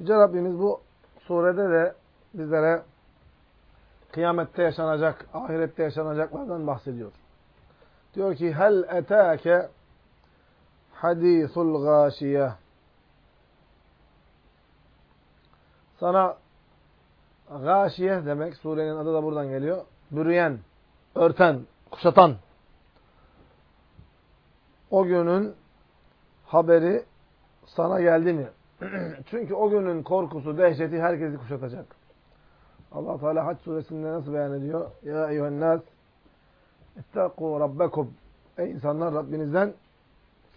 Yüce Rabbimiz bu surede de bizlere kıyamette yaşanacak, ahirette yaşanacaklardan bahsediyor. Diyor ki hel etake hadisul gâşiye Sana gâşiye demek, surenin adı da buradan geliyor. Bürüyen, örten, kuşatan. O günün haberi sana geldi mi? Çünkü o günün korkusu, dehşeti herkesi kuşatacak. Allah Teala Hac suresinde nasıl beyan ediyor? Ya eyyühennâs ittaqû rabbekum. Ey insanlar Rabbinizden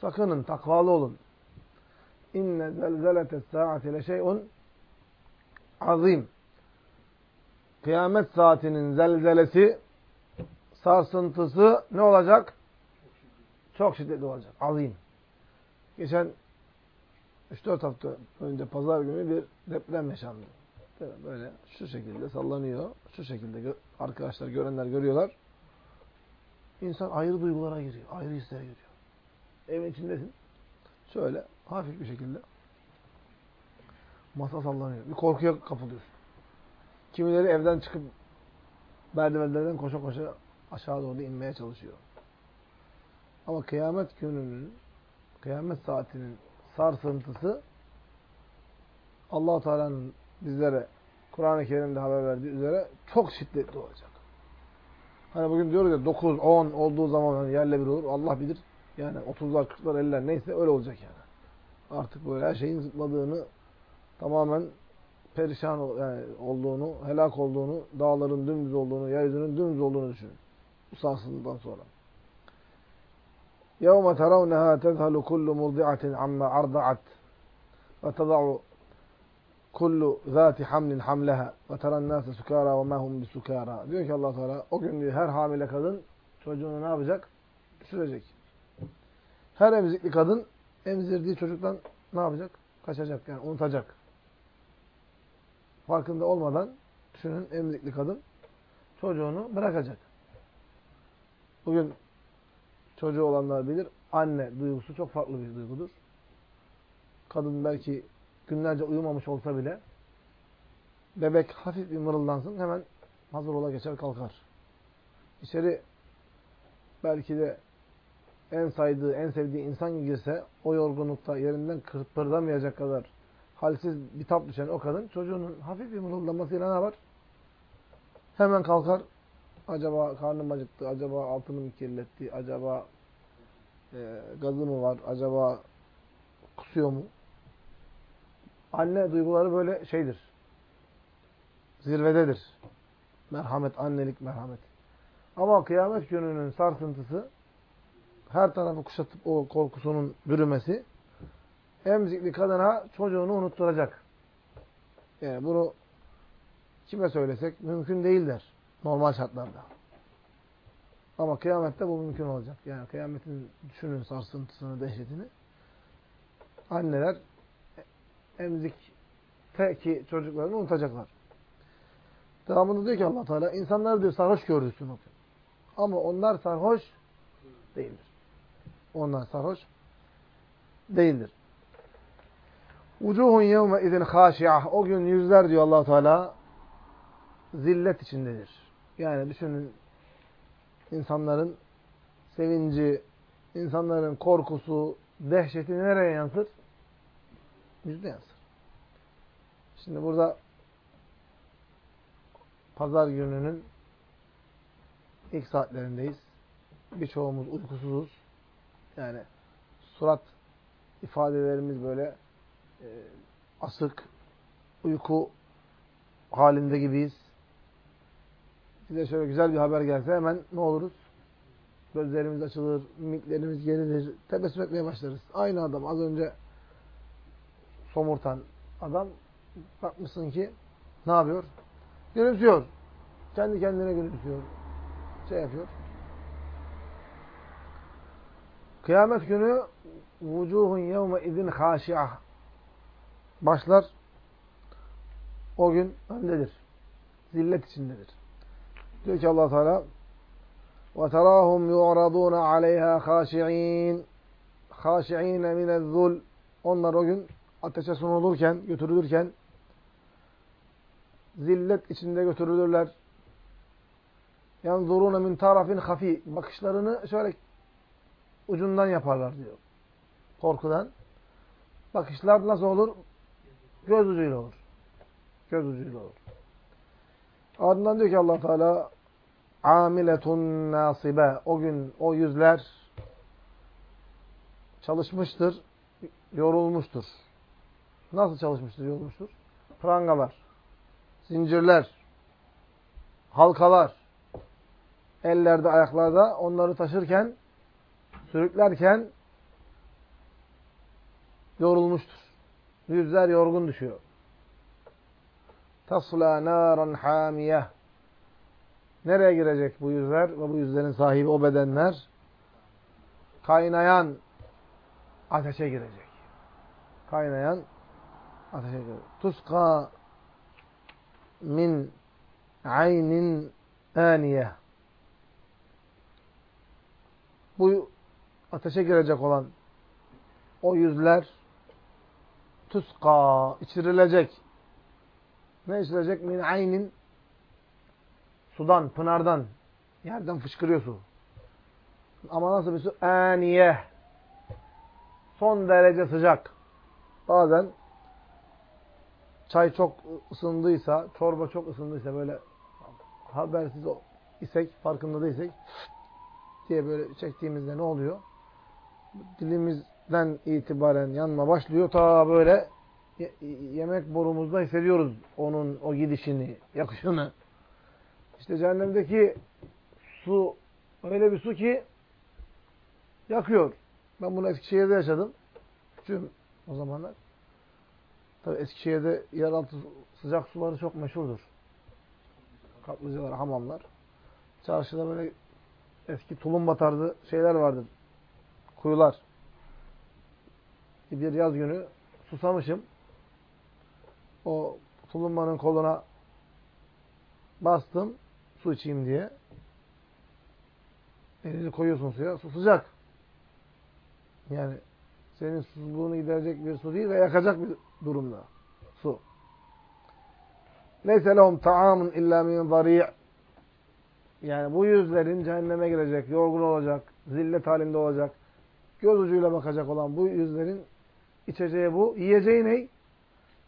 sakının, takvalı olun. İnne zelzeletes saati leşey'un azim. Kıyamet saatinin zelzelesi, sarsıntısı ne olacak? Çok şiddetli olacak. Azim. Geçen 3-4 hafta önce pazar günü bir deprem yaşandı. Böyle şu şekilde sallanıyor. Şu şekilde arkadaşlar görenler görüyorlar. İnsan ayrı duygulara giriyor. Ayrı hislere giriyor. Evin içindesin. Şöyle hafif bir şekilde masa sallanıyor. Bir korkuya kapılıyorsun. Kimileri evden çıkıp merdivenlerden koşa koşa aşağı doğru inmeye çalışıyor. Ama kıyamet gününün, kıyamet saatinin sarsıntısı allah Teala'nın bizlere Kur'an-ı Kerim'de haber verdiği üzere çok şiddetli olacak. Hani bugün diyoruz ya 9, 10 olduğu zaman hani yerle bir olur. Allah bilir. Yani 30'lar, 40'lar, 50'ler neyse öyle olacak yani. Artık böyle her şeyin zıpladığını tamamen perişan yani olduğunu, helak olduğunu, dağların dümdüz olduğunu, yeryüzünün dümdüz olduğunu düşünün. Bu sarsıntıdan sonra. يَوْمَ تَرَوْنَهَا تَذْهَلُ كُلُّ مُرْضِعَةٍ عَمَّا أَرْضَعَتْ وَتَضَعُ كُلُّ ذَاتِ حَمْلٍ حَمْلَهَا وَتَرَى النَّاسَ سُكَارَى وَمَا هُمْ بِسُكَارَى Diyor ki allah Teala o gün diyor, her hamile kadın çocuğunu ne yapacak? Düşürecek. Her emzikli kadın emzirdiği çocuktan ne yapacak? Kaçacak yani unutacak. Farkında olmadan düşünün emzikli kadın çocuğunu bırakacak. Bugün çocuğu olanlar bilir. Anne duygusu çok farklı bir duygudur. Kadın belki günlerce uyumamış olsa bile bebek hafif bir mırıldansın hemen hazır ola geçer kalkar. İçeri belki de en saydığı, en sevdiği insan girse o yorgunlukta yerinden kırpırdamayacak kadar halsiz bir tap düşen o kadın çocuğunun hafif bir mırıldamasıyla ne yapar? Hemen kalkar. Acaba karnım acıktı, acaba altını mı kirletti, acaba e, gazı mı var, acaba kusuyor mu? Anne duyguları böyle şeydir. Zirvededir. Merhamet, annelik merhamet. Ama kıyamet gününün sarsıntısı her tarafı kuşatıp o korkusunun bürümesi emzikli kadına çocuğunu unutturacak. Yani bunu kime söylesek mümkün değildir normal şartlarda. Ama kıyamette bu mümkün olacak. Yani kıyametin düşünün sarsıntısını, dehşetini. Anneler emzikteki çocuklarını unutacaklar. Devamında diyor ki allah Teala insanlar diyor sarhoş görürsün Ama onlar sarhoş değildir. Onlar sarhoş değildir. Vucuhun yevme izin haşi'ah. O gün yüzler diyor allah Teala zillet içindedir. Yani düşünün insanların sevinci, insanların korkusu, dehşeti nereye yansır? Yüzde yansır. Şimdi burada pazar gününün ilk saatlerindeyiz. Birçoğumuz uykusuzuz. Yani surat ifadelerimiz böyle e, asık, uyku halinde gibiyiz. Bize şöyle güzel bir haber gelse hemen ne oluruz? Gözlerimiz açılır, mimiklerimiz gerilir, tebessüm etmeye başlarız. Aynı adam az önce somurtan adam bakmışsın ki ne yapıyor? Gülümsüyor. Kendi kendine gülümsüyor. Şey yapıyor. Kıyamet günü vucuhun yevme izin haşi'ah. Başlar o gün öndedir. Zillet içindedir. Diyor ki allah Teala وَتَرَاهُمْ يُعْرَضُونَ عَلَيْهَا خَاشِعِينَ خَاشِعِينَ مِنَ الذُّلْ Onlar o gün ateşe sunulurken, götürülürken zillet içinde götürülürler. Yanzuruna min tarafin hafi. Bakışlarını şöyle ucundan yaparlar diyor. Korkudan. Bakışlar nasıl olur? Göz ucuyla olur. Göz ucuyla olur. Ardından diyor ki allah Teala amiletun nasibe. O gün o yüzler çalışmıştır, yorulmuştur. Nasıl çalışmıştır, yorulmuştur? Prangalar, zincirler, halkalar, ellerde, ayaklarda onları taşırken, sürüklerken yorulmuştur. Yüzler yorgun düşüyor. Tasla naran hamiyeh. Nereye girecek bu yüzler ve bu yüzlerin sahibi o bedenler? Kaynayan ateşe girecek. Kaynayan ateşe girecek. Tuska min aynin aniye. Bu ateşe girecek olan o yüzler tuska içirilecek. Ne içirecek? Min aynin sudan, pınardan, yerden fışkırıyor su. Ama nasıl bir su? Aniye. Son derece sıcak. Bazen çay çok ısındıysa, çorba çok ısındıysa böyle habersiz isek, farkında değilsek diye böyle çektiğimizde ne oluyor? Dilimizden itibaren yanma başlıyor. Ta böyle yemek borumuzda hissediyoruz onun o gidişini, yakışını. İşte cehennemdeki su öyle bir su ki yakıyor. Ben bunu Eskişehir'de yaşadım. Küçüğüm o zamanlar. Tabii Eskişehir'de yeraltı sıcak suları çok meşhurdur. Kaplıcalar, hamamlar. Çarşıda böyle eski tulumba tarzı şeyler vardır. Kuyular. Bir yaz günü susamışım. O tulumbanın koluna bastım su içeyim diye. Elini koyuyorsun suya. Su sıcak. Yani senin susuzluğunu giderecek bir su değil ve yakacak bir durumda. Su. Neyse lehum ta'amun illa min zari' Yani bu yüzlerin cehenneme girecek, yorgun olacak, zillet halinde olacak, göz ucuyla bakacak olan bu yüzlerin içeceği bu. Yiyeceği ne?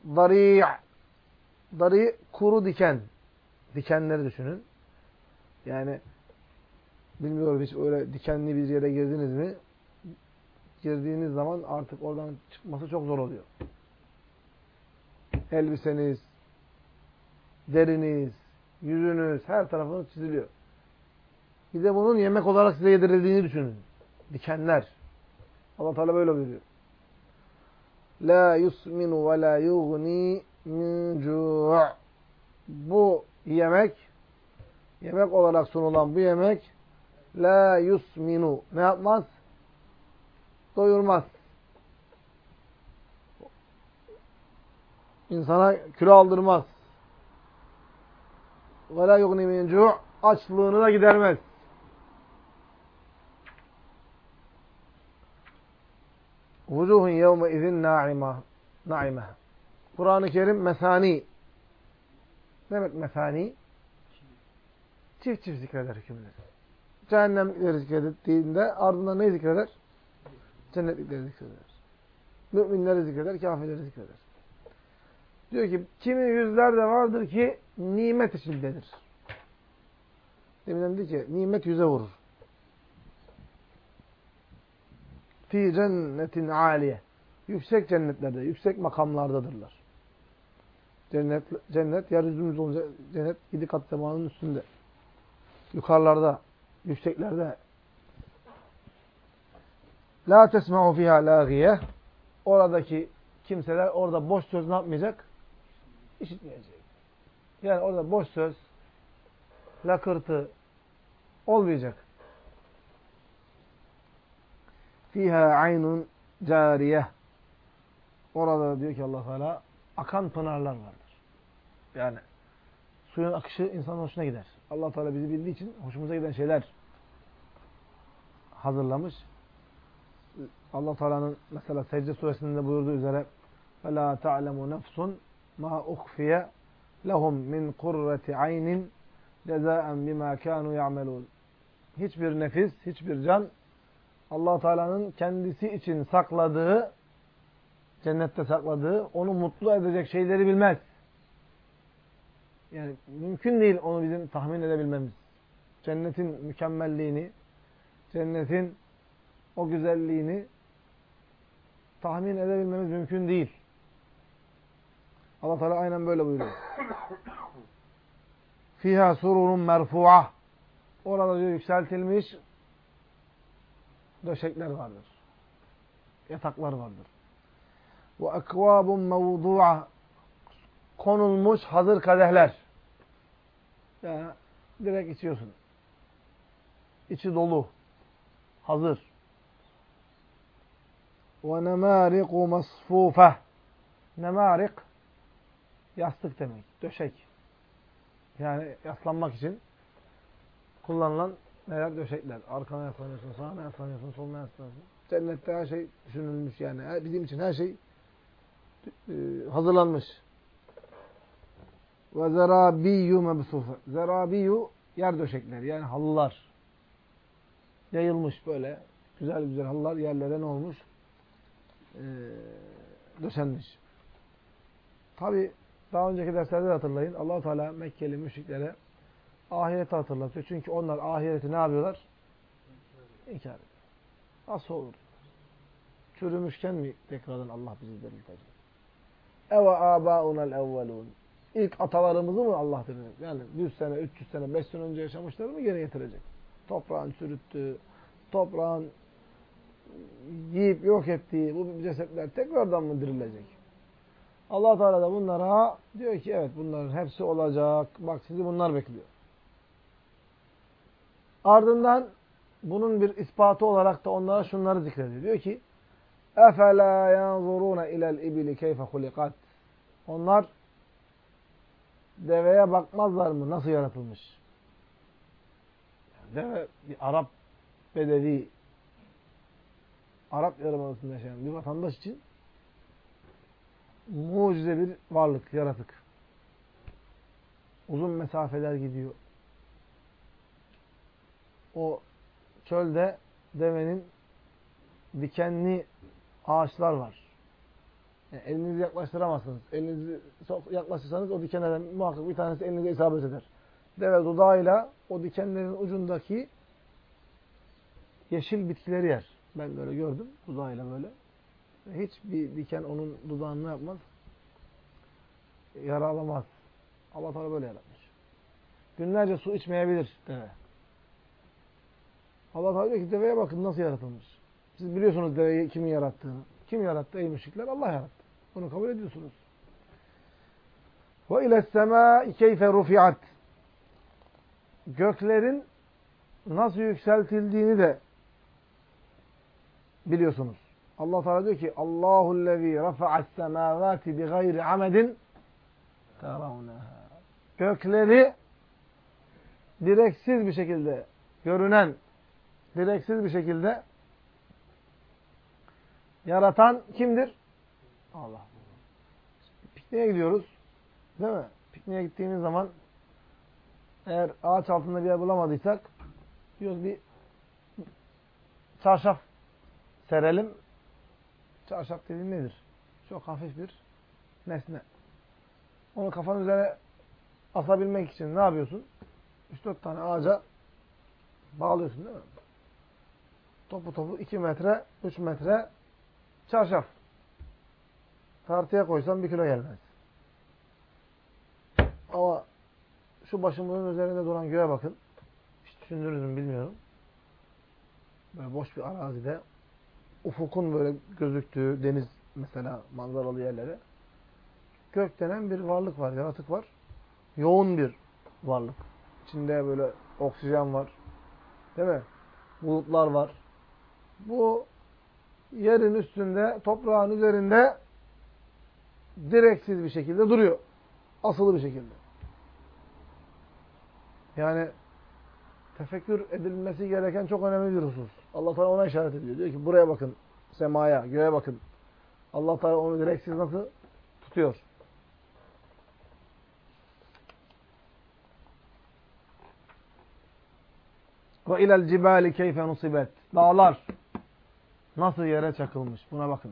Dari' Dari kuru diken. Dikenleri düşünün. Yani bilmiyorum hiç öyle dikenli bir yere girdiniz mi? Girdiğiniz zaman artık oradan çıkması çok zor oluyor. Elbiseniz, deriniz, yüzünüz, her tarafınız çiziliyor. Bir de bunun yemek olarak size yedirildiğini düşünün. Dikenler. Allah Teala böyle buyuruyor. La yusminu ve la yughni min cu' Bu yemek yemek olarak sunulan bu yemek la yusminu ne yapmaz? Doyurmaz. İnsana kilo aldırmaz. Ve la yugni min cu' açlığını da gidermez. Vucuhun yevme izin naima. Naime. Kur'an-ı Kerim mesani. Ne demek mesani? Çift çift zikreder hükümleri. Cehennemlikleri zikredildiğinde ardından ne zikreder? Cennetlikleri zikreder. Müminleri zikreder, kafirleri zikreder. Diyor ki, kimi yüzler de vardır ki nimet içindedir. Deminden dedi ki, nimet yüze vurur. Fi cennetin aliye. Yüksek cennetlerde, yüksek makamlardadırlar. Cennet, cennet yeryüzümüz olunca cennet yedi kat semanın üstünde. Yukarılarda, yükseklerde. La tesma'u fiha lâgiye. Oradaki kimseler orada boş söz ne yapmayacak? İşitmeyecek. Yani orada boş söz, lakırtı olmayacak. Fiha aynun cariye. Orada diyor ki Allah Teala akan pınarlar vardır. Yani suyun akışı insanın hoşuna gider. Allah Teala bizi bildiği için hoşumuza giden şeyler hazırlamış. Allah Teala'nın mesela Secde suresinde buyurduğu üzere فَلَا تَعْلَمُ نَفْسٌ مَا اُخْفِيَ لَهُمْ مِنْ قُرَّةِ عَيْنٍ جَزَاءً بِمَا كَانُوا يَعْمَلُونَ Hiçbir nefis, hiçbir can allah Teala'nın kendisi için sakladığı, cennette sakladığı, onu mutlu edecek şeyleri bilmez. Yani mümkün değil onu bizim tahmin edebilmemiz. Cennetin mükemmelliğini, cennetin o güzelliğini tahmin edebilmemiz mümkün değil. Allah Teala aynen böyle buyuruyor. Fiha sururun merfu'a. Orada diyor yükseltilmiş döşekler vardır. Yataklar vardır. Ve ekvabun mevdu'a. Konulmuş hazır kadehler. Yani direkt içiyorsun. İçi dolu. Hazır. Ve nemâriku masfûfeh. Nemarik yastık demek. Döşek. Yani yaslanmak için kullanılan neler? Döşekler. Arkana yaslanıyorsun, sağına yaslanıyorsun, soluna yaslanıyorsun. Cennette her şey düşünülmüş yani. Bizim için her şey e, hazırlanmış. Ve zerabiyyu mebsufe. Zerabiyyu yer döşekleri yani halılar. Yayılmış böyle güzel güzel halılar yerlere ne olmuş? Ee, döşenmiş. Tabi daha önceki derslerde de hatırlayın. allah Teala Mekkeli müşriklere ahireti hatırlatıyor. Çünkü onlar ahireti ne yapıyorlar? İnkar ediyor. Nasıl olur? Çürümüşken mi tekrardan Allah bizi diriltecek? Eve âbâunel evvelûn. İlk atalarımızı mı Allah diriltecek? Yani 100 sene, 300 sene, 5 sene önce yaşamışları mı geri getirecek? Toprağın çürüttüğü, toprağın yiyip yok ettiği bu cesetler tekrardan mı dirilecek? allah Teala da bunlara diyor ki evet bunların hepsi olacak. Bak sizi bunlar bekliyor. Ardından bunun bir ispatı olarak da onlara şunları zikrediyor. Diyor ki اَفَلَا يَنْظُرُونَ اِلَى الْاِبِلِ كَيْفَ خُلِقَتْ Onlar deveye bakmazlar mı? Nasıl yaratılmış? Deve bir Arap bedevi Arap Yarımadası'nda yaşayan bir vatandaş için mucize bir varlık, yaratık. Uzun mesafeler gidiyor. O çölde devenin dikenli ağaçlar var. Yani elinizi yaklaştıramazsınız. Elinizi yaklaştırsanız o dikenlerden muhakkak bir tanesi elinize isabet eder. Deve dudağıyla o dikenlerin ucundaki yeşil bitkileri yer. Ben böyle gördüm dudağıyla böyle. Hiçbir diken onun dudağını yapmaz? Yaralamaz. Allah Teala böyle yaratmış. Günlerce su içmeyebilir deve. Allah Teala diyor ki deveye bakın nasıl yaratılmış. Siz biliyorsunuz deveyi kimin yarattığını. Kim yarattı ey müşrikler? Allah yarattı. Bunu kabul ediyorsunuz. Ve ile semâi keyfe rufiat. Göklerin nasıl yükseltildiğini de biliyorsunuz. Allah Teala diyor ki Allahu lezî rafa'as semâvâti bi gayri amedin teravneha. Gökleri direksiz bir şekilde görünen direksiz bir şekilde yaratan kimdir? Allah. Pikniğe gidiyoruz. Değil mi? Pikniğe gittiğimiz zaman eğer ağaç altında bir yer bulamadıysak diyoruz bir çarşaf serelim. Çarşaf dediğin nedir? Çok hafif bir nesne. Onu kafanın üzerine asabilmek için ne yapıyorsun? 3-4 tane ağaca bağlıyorsun değil mi? Topu topu 2 metre, 3 metre çarşaf. Tartıya koysan bir kilo gelmez. Ama şu başımızın üzerinde duran göğe bakın. Hiç düşündünüz mü bilmiyorum. Böyle boş bir arazide ufukun böyle gözüktüğü deniz mesela manzaralı yerlere gök denen bir varlık var, yaratık var. Yoğun bir varlık. İçinde böyle oksijen var. Değil mi? Bulutlar var. Bu yerin üstünde, toprağın üzerinde direksiz bir şekilde duruyor. Asılı bir şekilde. Yani tefekkür edilmesi gereken çok önemli bir husus. Allah Teala ona işaret ediyor. Diyor ki buraya bakın, semaya, göğe bakın. Allah Teala onu direksiz nasıl tutuyor? Ve ilel cibali keyfe nusibet. Dağlar nasıl yere çakılmış. Buna bakın.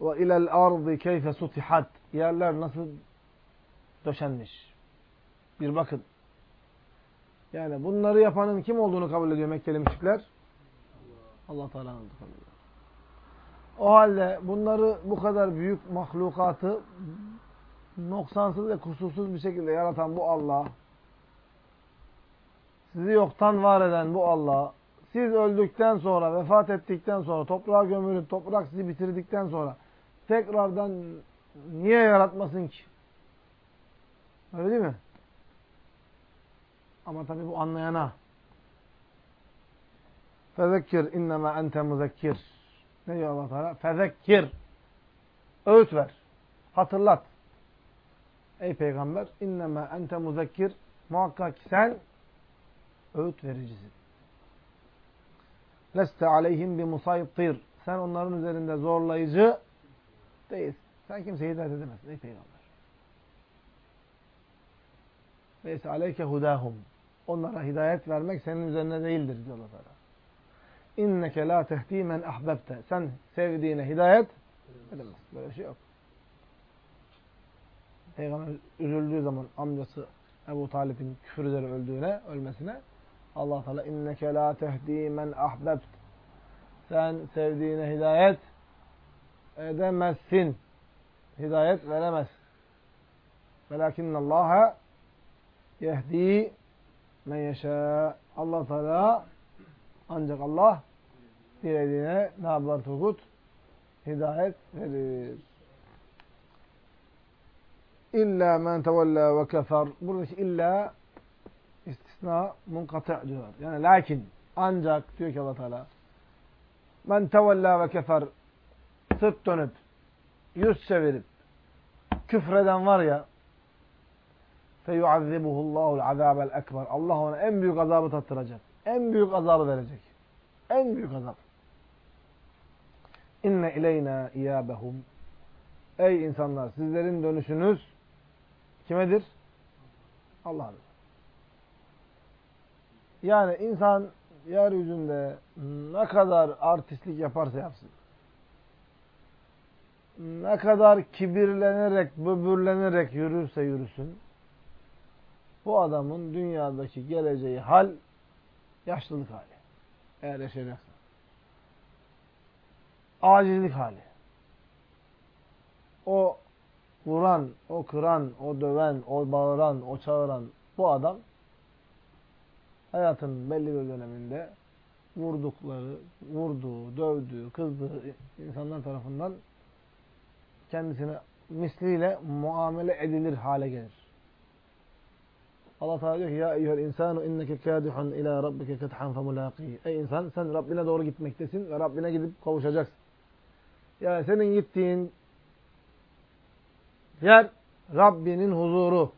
Ve ilel ardı keyfe sutihat. Yerler nasıl döşenmiş. Bir bakın. Yani bunları yapanın kim olduğunu kabul ediyor Mekkeli müşrikler? Allah Teala'nın kabul ediyor. O halde bunları bu kadar büyük mahlukatı noksansız ve kusursuz bir şekilde yaratan bu Allah, sizi yoktan var eden bu Allah, siz öldükten sonra, vefat ettikten sonra, toprağa gömülüp toprak sizi bitirdikten sonra tekrardan niye yaratmasın ki? Öyle değil mi? Ama tabi bu anlayana. Fezekkir innema ente muzekkir. Ne diyor Allah Teala? Fezekkir. Öğüt ver. Hatırlat. Ey peygamber innema ente muzekkir. Muhakkak sen öğüt vericisin. Leste aleyhim bi musaytir. Sen onların üzerinde zorlayıcı değilsin. Sen kimseye hidayet edemezsin ey peygamber. Leyse aleyke hudahum. Onlara hidayet vermek senin üzerine değildir diyor Allah Teala. İnneke la tehdi men ahbebte. Sen sevdiğine hidayet edemezsin. Böyle şey yok. Peygamber üzüldüğü zaman amcası Ebu Talib'in küfür üzere öldüğüne, ölmesine Allah Teala inneke la tehdi men ahbebt. Sen sevdiğine hidayet edemezsin. Hidayet veremez. Velakinnallaha yehdi men yeşâ. Allah Teala ancak Allah dilediğine ne yapar Turgut? Hidayet verir. İlla men tevella ve kefer. Buradaki illa istisna munkatı diyor. Yani lakin ancak diyor ki Allah Teala men tevella ve kefer sırt dönüp yüz çevirip küfreden var ya feyuazzibuhu Allahul azabel ekber. Allah ona en büyük azabı tattıracak. En büyük azabı verecek. En büyük azap. İnne ileyna iyâbehum. Ey insanlar sizlerin dönüşünüz kimedir? Allah'adır. Yani insan yeryüzünde ne kadar artistlik yaparsa yapsın, ne kadar kibirlenerek, böbürlenerek yürürse yürüsün, bu adamın dünyadaki geleceği hal yaşlılık hali. Eğer yaşayacaksa. Acizlik hali. O vuran, o kıran, o döven, o bağıran, o çağıran bu adam hayatın belli bir döneminde vurdukları, vurduğu, dövdüğü, kızdığı insanlar tarafından kendisine misliyle muamele edilir hale gelir. Allah Teala diyor ki ya eyyuhel insanu inneke kadihun ila rabbike kethan femulaqihi. Ey insan sen Rabbine doğru gitmektesin ve Rabbine gidip kavuşacaksın. Yani senin gittiğin yer Rabbinin huzuru.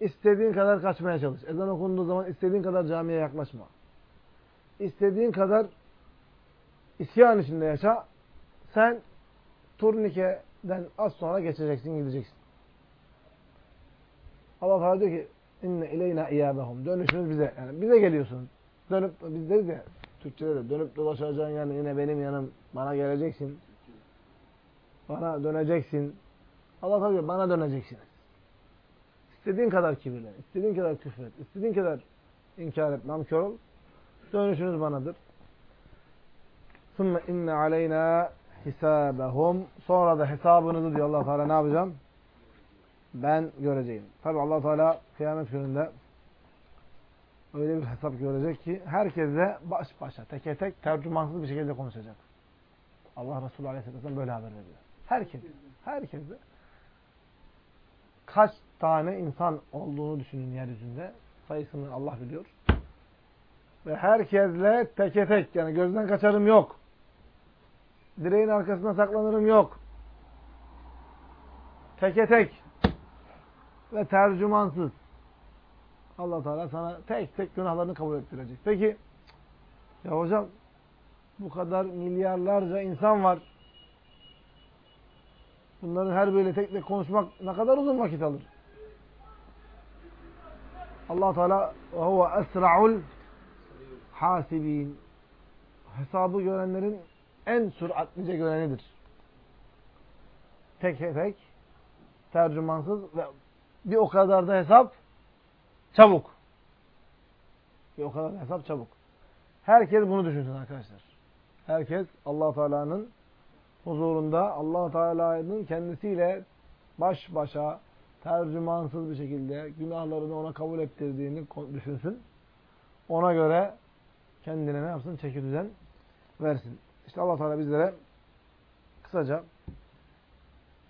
İstediğin kadar kaçmaya çalış. Ezan okunduğu zaman istediğin kadar camiye yaklaşma. İstediğin kadar isyan içinde yaşa. Sen turnikeden az sonra geçeceksin, gideceksin. Allah Teala diyor ki inne ileyna iyâbehum. Dönüşünüz bize. Yani bize geliyorsun. Dönüp biz deriz ya Türkçede de dönüp dolaşacaksın yani yine benim yanım bana geleceksin. Bana döneceksin. Allah Teala diyor bana döneceksiniz. İstediğin kadar kibirlen, istediğin kadar küfret, istediğin kadar inkar et, namkör ol. Dönüşünüz banadır. ثُمَّ inne aleyna hisabahum. Sonra da hesabınızı diyor Allah Teala ne yapacağım? Ben göreceğim. Tabi Allah Teala kıyamet gününde öyle bir hesap görecek ki herkese baş başa, teke tek, tercümansız bir şekilde konuşacak. Allah Resulü Aleyhisselam böyle haber veriyor. Herkes, herkese kaç tane insan olduğunu düşünün yeryüzünde. Sayısını Allah biliyor. Ve herkesle teke tek yani gözden kaçarım yok. Direğin arkasına saklanırım yok. Teke tek ve tercümansız. Allah Teala sana tek tek günahlarını kabul ettirecek. Peki ya hocam Bu kadar milyarlarca insan var. Bunların her biriyle tek tek konuşmak ne kadar uzun vakit alır. Allah Teala ve huve esra'ul hasibin. Hesabı görenlerin en süratlice görenidir. Tek tek, tercümansız ve bir o kadar da hesap çabuk. Bir o kadar da hesap çabuk. Herkes bunu düşünsün arkadaşlar. Herkes Allah Teala'nın huzurunda Allah Teala'nın kendisiyle baş başa tercümansız bir şekilde günahlarını ona kabul ettirdiğini düşünsün. Ona göre kendine ne yapsın? Çeki düzen versin. İşte Allah Teala bizlere kısaca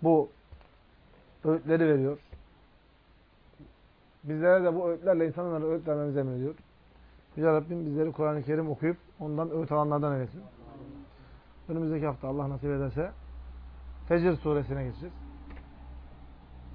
bu öğütleri veriyor. Bizlere de bu öğütlerle insanlara öğüt vermemizi emrediyor. Yüce Rabbim bizleri Kur'an-ı Kerim okuyup ondan öğüt alanlardan eylesin. Önümüzdeki hafta Allah nasip ederse Fecr suresine geçeceğiz.